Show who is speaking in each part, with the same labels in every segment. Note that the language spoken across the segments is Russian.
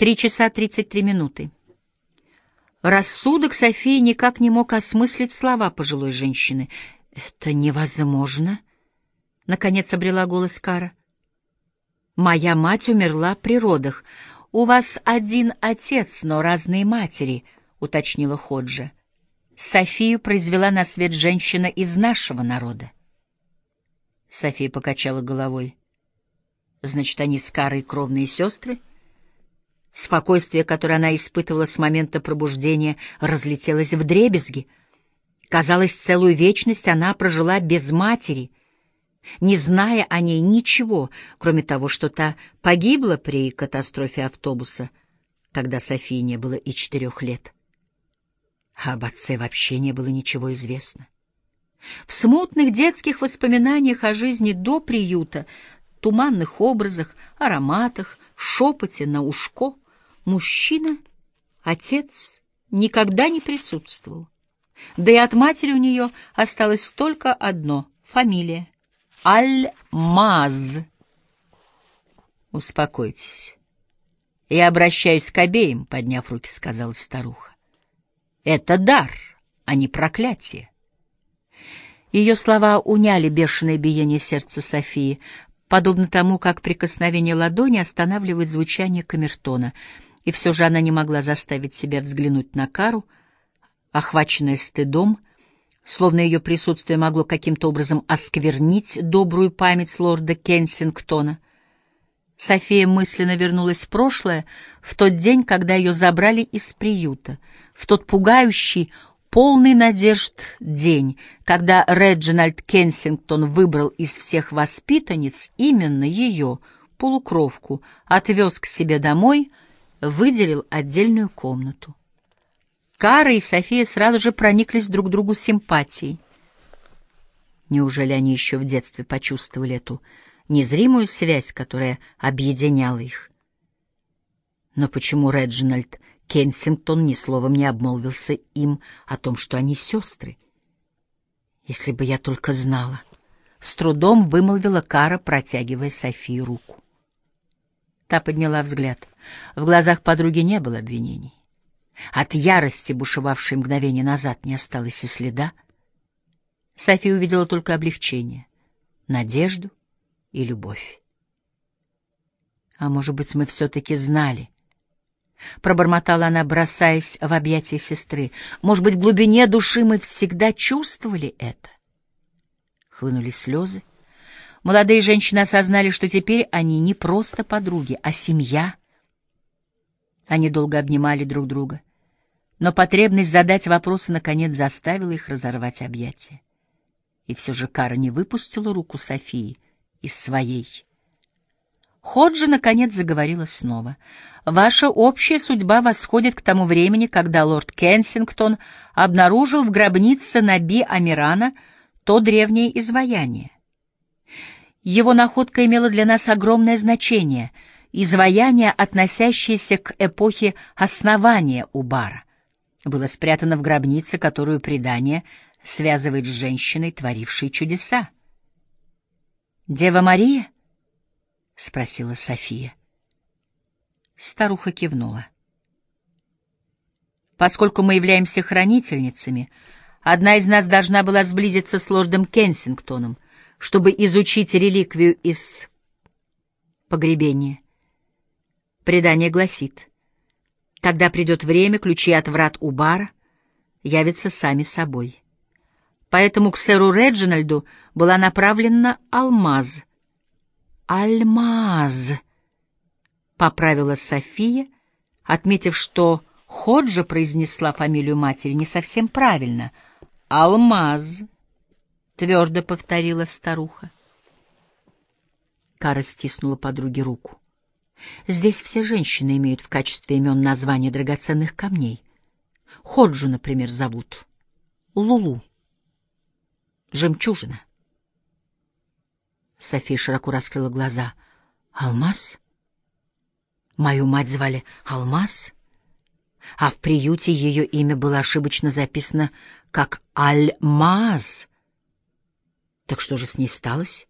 Speaker 1: Три часа тридцать три минуты. Рассудок Софии никак не мог осмыслить слова пожилой женщины. «Это невозможно!» — наконец обрела голос Кара. «Моя мать умерла при родах. У вас один отец, но разные матери», — уточнила Ходжа. «Софию произвела на свет женщина из нашего народа». София покачала головой. «Значит, они с Карой кровные сестры?» Спокойствие, которое она испытывала с момента пробуждения, разлетелось в дребезги. Казалось, целую вечность она прожила без матери, не зная о ней ничего, кроме того, что та погибла при катастрофе автобуса, когда Софии не было и четырех лет. А об отце вообще не было ничего известно. В смутных детских воспоминаниях о жизни до приюта, туманных образах, ароматах, шепоте на ушко мужчина, отец, никогда не присутствовал. Да и от матери у нее осталось только одно — фамилия — Аль-Маз. «Успокойтесь. Я обращаюсь к обеим», — подняв руки, сказала старуха. «Это дар, а не проклятие». Ее слова уняли бешеное биение сердца Софии, подобно тому, как прикосновение ладони останавливает звучание камертона, и все же она не могла заставить себя взглянуть на Кару, охваченная стыдом, словно ее присутствие могло каким-то образом осквернить добрую память лорда Кенсингтона. София мысленно вернулась в прошлое, в тот день, когда ее забрали из приюта, в тот пугающий, полный надежд день, когда Реджинальд Кенсингтон выбрал из всех воспитанниц именно ее, полукровку, отвез к себе домой, выделил отдельную комнату. Кара и София сразу же прониклись друг другу симпатией. Неужели они еще в детстве почувствовали эту незримую связь, которая объединяла их? Но почему Реджинальд Кенсингтон ни словом не обмолвился им о том, что они сестры. «Если бы я только знала!» — с трудом вымолвила Кара, протягивая Софии руку. Та подняла взгляд. В глазах подруги не было обвинений. От ярости, бушевавшей мгновение назад, не осталось и следа. София увидела только облегчение, надежду и любовь. А может быть, мы все-таки знали, — пробормотала она, бросаясь в объятия сестры. «Может быть, в глубине души мы всегда чувствовали это?» Хлынули слезы. Молодые женщины осознали, что теперь они не просто подруги, а семья. Они долго обнимали друг друга, но потребность задать вопросы наконец заставила их разорвать объятия. И все же Кара не выпустила руку Софии из своей. Ходжи, наконец, заговорила снова. «Ваша общая судьба восходит к тому времени, когда лорд Кенсингтон обнаружил в гробнице Наби Амирана то древнее изваяние. Его находка имела для нас огромное значение, изваяние, относящееся к эпохе основания Убара. Было спрятано в гробнице, которую предание связывает с женщиной, творившей чудеса. «Дева Мария?» — спросила София. Старуха кивнула. Поскольку мы являемся хранительницами, одна из нас должна была сблизиться с лордом Кенсингтоном, чтобы изучить реликвию из погребения. Предание гласит, когда придет время, ключи от врат у бара явятся сами собой. Поэтому к сэру Реджинальду была направлена алмаз — «Альмаз», — поправила София, отметив, что Ходжа произнесла фамилию матери не совсем правильно. «Алмаз», — твердо повторила старуха. Кара стиснула подруге руку. «Здесь все женщины имеют в качестве имен названия драгоценных камней. Ходжу, например, зовут Лулу. Жемчужина. София широко раскрыла глаза. «Алмаз? Мою мать звали Алмаз?» А в приюте ее имя было ошибочно записано как Альмаз. Так что же с ней сталось?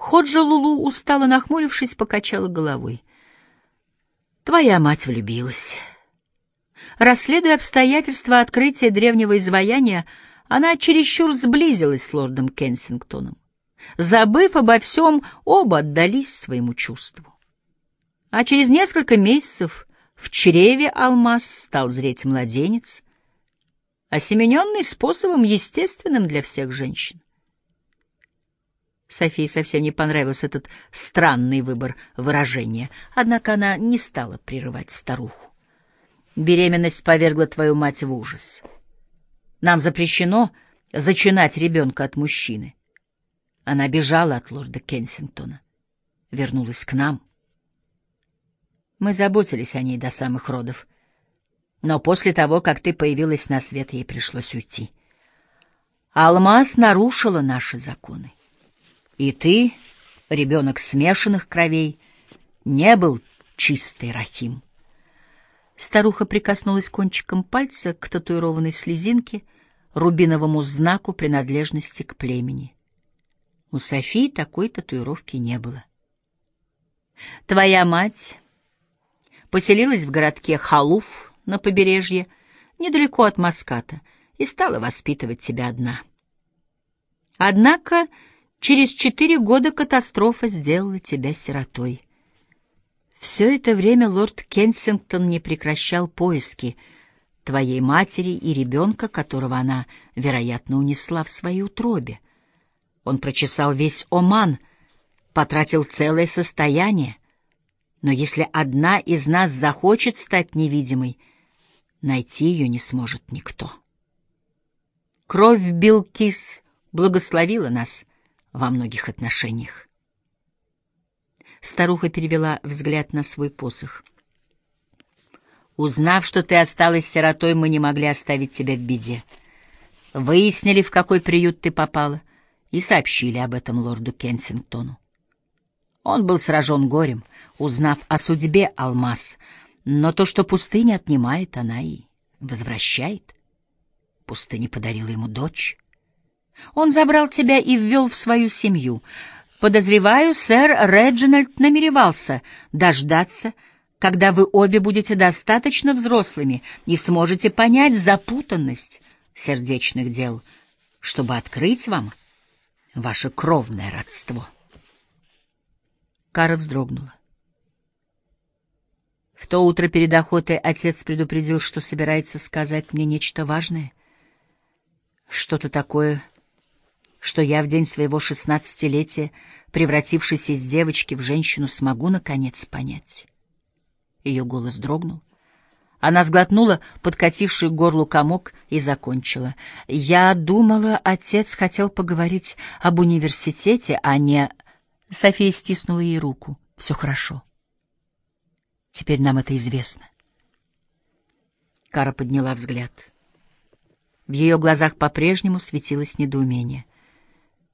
Speaker 1: Ходжа Лулу, устало нахмурившись, покачала головой. Твоя мать влюбилась. Расследуя обстоятельства открытия древнего изваяния, она чересчур сблизилась с лордом Кенсингтоном. Забыв обо всем, оба отдались своему чувству. А через несколько месяцев в чреве алмаз стал зреть младенец, осемененный способом, естественным для всех женщин. Софии совсем не понравился этот странный выбор выражения, однако она не стала прерывать старуху. Беременность повергла твою мать в ужас. Нам запрещено зачинать ребенка от мужчины. Она бежала от лорда Кенсингтона, вернулась к нам. Мы заботились о ней до самых родов, но после того, как ты появилась на свет, ей пришлось уйти. Алмаз нарушила наши законы. И ты, ребенок смешанных кровей, не был чистый Рахим. Старуха прикоснулась кончиком пальца к татуированной слезинке, рубиновому знаку принадлежности к племени. У Софии такой татуировки не было. Твоя мать поселилась в городке Халуф на побережье, недалеко от Маската, и стала воспитывать тебя одна. Однако Через четыре года катастрофа сделала тебя сиротой. Все это время лорд Кенсингтон не прекращал поиски твоей матери и ребенка, которого она, вероятно, унесла в своей утробе. Он прочесал весь Оман, потратил целое состояние. Но если одна из нас захочет стать невидимой, найти ее не сможет никто. Кровь Билкис благословила нас — во многих отношениях. Старуха перевела взгляд на свой посох. Узнав, что ты осталась сиротой, мы не могли оставить тебя в беде. Выяснили, в какой приют ты попала, и сообщили об этом лорду Кенсингтону. Он был сражен горем, узнав о судьбе Алмаз, но то, что пустыня отнимает, она и возвращает. Пустыня подарила ему дочь. Он забрал тебя и ввел в свою семью. Подозреваю, сэр Реджинальд намеревался дождаться, когда вы обе будете достаточно взрослыми и сможете понять запутанность сердечных дел, чтобы открыть вам ваше кровное родство. Кара вздрогнула. В то утро перед охотой отец предупредил, что собирается сказать мне нечто важное, что-то такое, что я в день своего шестнадцатилетия, превратившись из девочки в женщину, смогу, наконец, понять. Ее голос дрогнул. Она сглотнула подкативший к горлу комок и закончила. «Я думала, отец хотел поговорить об университете, а не...» София стиснула ей руку. «Все хорошо. Теперь нам это известно». Кара подняла взгляд. В ее глазах по-прежнему светилось недоумение.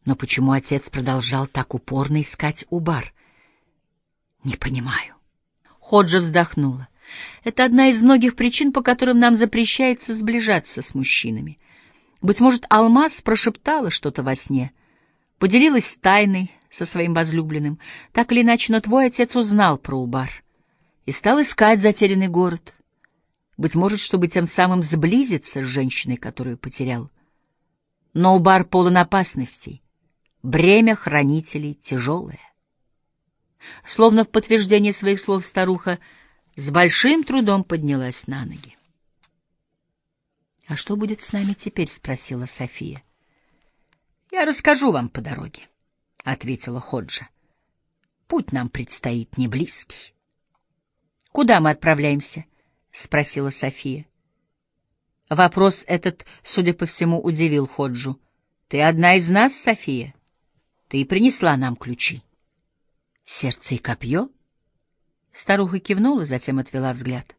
Speaker 1: Но почему отец продолжал так упорно искать Убар? Не понимаю. Ходжа вздохнула. Это одна из многих причин, по которым нам запрещается сближаться с мужчинами. Быть может, Алмаз прошептала что-то во сне, поделилась тайной со своим возлюбленным. Так или иначе, но твой отец узнал про Убар и стал искать затерянный город. Быть может, чтобы тем самым сблизиться с женщиной, которую потерял. Но Убар полон опасностей Бремя хранителей тяжелое. Словно в подтверждение своих слов старуха с большим трудом поднялась на ноги. — А что будет с нами теперь? — спросила София. — Я расскажу вам по дороге, — ответила Ходжа. — Путь нам предстоит не близкий. — Куда мы отправляемся? — спросила София. Вопрос этот, судя по всему, удивил Ходжу. — Ты одна из нас, София? Ты принесла нам ключи. Сердце и копье? Старуха кивнула, затем отвела взгляд.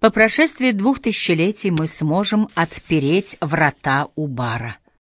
Speaker 1: По прошествии двух тысячелетий мы сможем отпереть врата у бара.